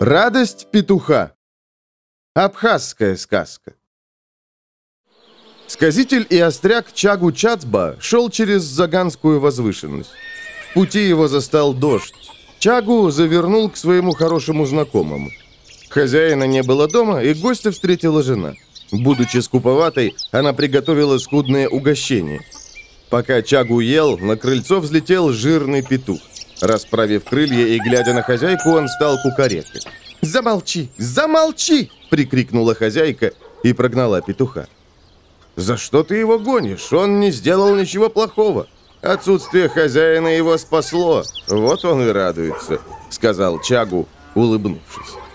Радость петуха. Абхазская сказка. Сказитель и остряк Чагу Чацба шел через Заганскую возвышенность. В пути его застал дождь. Чагу завернул к своему хорошему знакомому. Хозяина не было дома, и гостя встретила жена. Будучи скуповатой, она приготовила скудное угощение. Пока Чагу ел, на крыльцо взлетел жирный петух. Расправив крылья и глядя на хозяйку, он стал кукарекой. «Замолчи! Замолчи!» — прикрикнула хозяйка и прогнала петуха. «За что ты его гонишь? Он не сделал ничего плохого. Отсутствие хозяина его спасло. Вот он и радуется», — сказал Чагу, улыбнувшись.